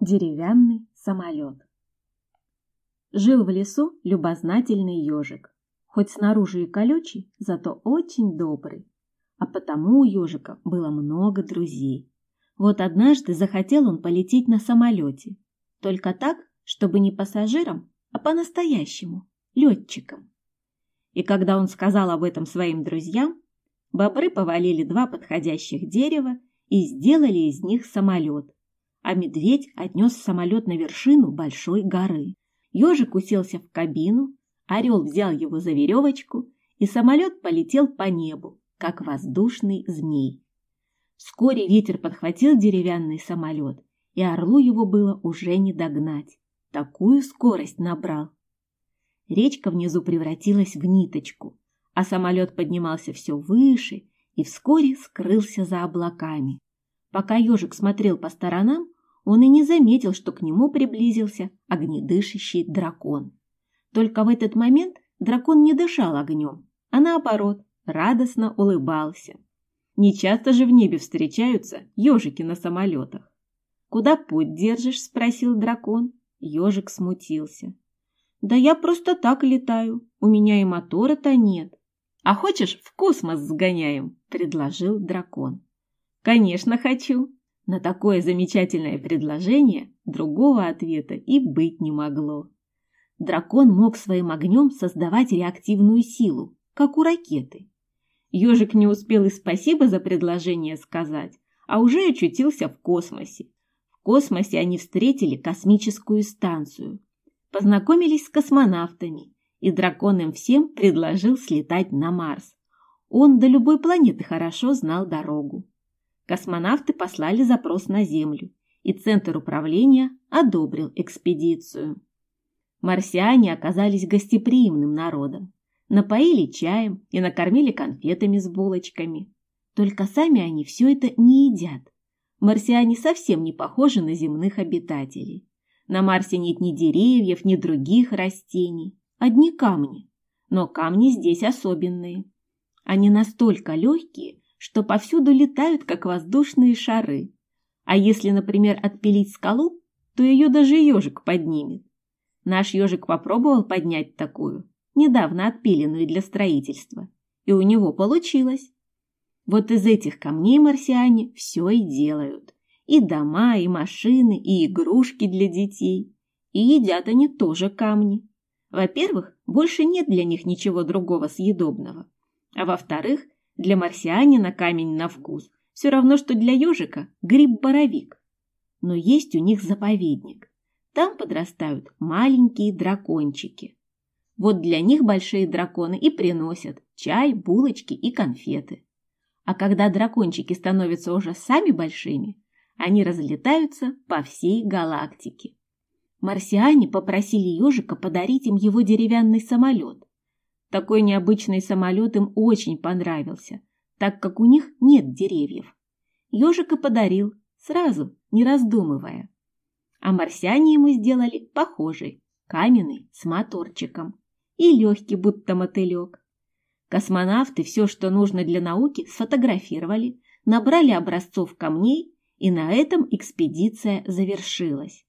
Деревянный самолет. Жил в лесу любознательный ежик. Хоть снаружи и колючий, зато очень добрый. А потому у ежика было много друзей. Вот однажды захотел он полететь на самолете. Только так, чтобы не пассажиром, а по-настоящему, летчиком. И когда он сказал об этом своим друзьям, бобры повалили два подходящих дерева и сделали из них самолет – а медведь отнес самолет на вершину большой горы. Ежик уселся в кабину, орел взял его за веревочку, и самолет полетел по небу, как воздушный змей. Вскоре ветер подхватил деревянный самолет, и орлу его было уже не догнать. Такую скорость набрал. Речка внизу превратилась в ниточку, а самолет поднимался все выше и вскоре скрылся за облаками. Пока ежик смотрел по сторонам, он и не заметил, что к нему приблизился огнедышащий дракон. Только в этот момент дракон не дышал огнем, а наоборот, радостно улыбался. Не часто же в небе встречаются ежики на самолетах. «Куда путь держишь?» – спросил дракон. Ежик смутился. «Да я просто так летаю, у меня и мотора-то нет». «А хочешь, в космос сгоняем?» – предложил дракон. «Конечно хочу!» На такое замечательное предложение другого ответа и быть не могло. Дракон мог своим огнем создавать реактивную силу, как у ракеты. Ежик не успел и спасибо за предложение сказать, а уже очутился в космосе. В космосе они встретили космическую станцию, познакомились с космонавтами, и дракон им всем предложил слетать на Марс. Он до любой планеты хорошо знал дорогу. Космонавты послали запрос на Землю, и Центр управления одобрил экспедицию. Марсиане оказались гостеприимным народом. Напоили чаем и накормили конфетами с булочками. Только сами они все это не едят. Марсиане совсем не похожи на земных обитателей. На Марсе нет ни деревьев, ни других растений, одни камни. Но камни здесь особенные. Они настолько легкие, что повсюду летают, как воздушные шары. А если, например, отпилить скалу, то ее даже ежик поднимет. Наш ежик попробовал поднять такую, недавно отпиленную для строительства, и у него получилось. Вот из этих камней марсиане все и делают. И дома, и машины, и игрушки для детей. И едят они тоже камни. Во-первых, больше нет для них ничего другого съедобного. А во-вторых, для марсианина камень на вкус все равно, что для ежика гриб-боровик. Но есть у них заповедник. Там подрастают маленькие дракончики. Вот для них большие драконы и приносят чай, булочки и конфеты. А когда дракончики становятся уже сами большими, они разлетаются по всей галактике. Марсиане попросили ежика подарить им его деревянный самолет. Такой необычный самолет им очень понравился, так как у них нет деревьев. Ежик и подарил, сразу, не раздумывая. А марсиане ему сделали похожий, каменный, с моторчиком. И легкий, будто мотылек. Космонавты все, что нужно для науки, сфотографировали, набрали образцов камней, и на этом экспедиция завершилась.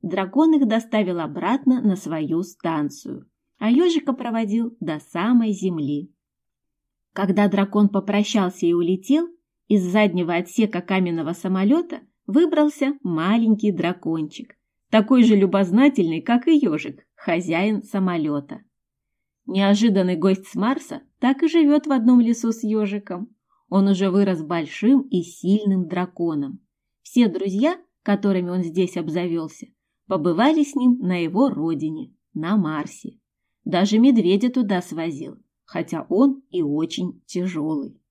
Дракон их доставил обратно на свою станцию а ежика проводил до самой земли. Когда дракон попрощался и улетел, из заднего отсека каменного самолета выбрался маленький дракончик, такой же любознательный, как и ежик, хозяин самолета. Неожиданный гость с Марса так и живет в одном лесу с ежиком. Он уже вырос большим и сильным драконом. Все друзья, которыми он здесь обзавелся, побывали с ним на его родине, на Марсе. Даже медведя туда свозил, хотя он и очень тяжелый.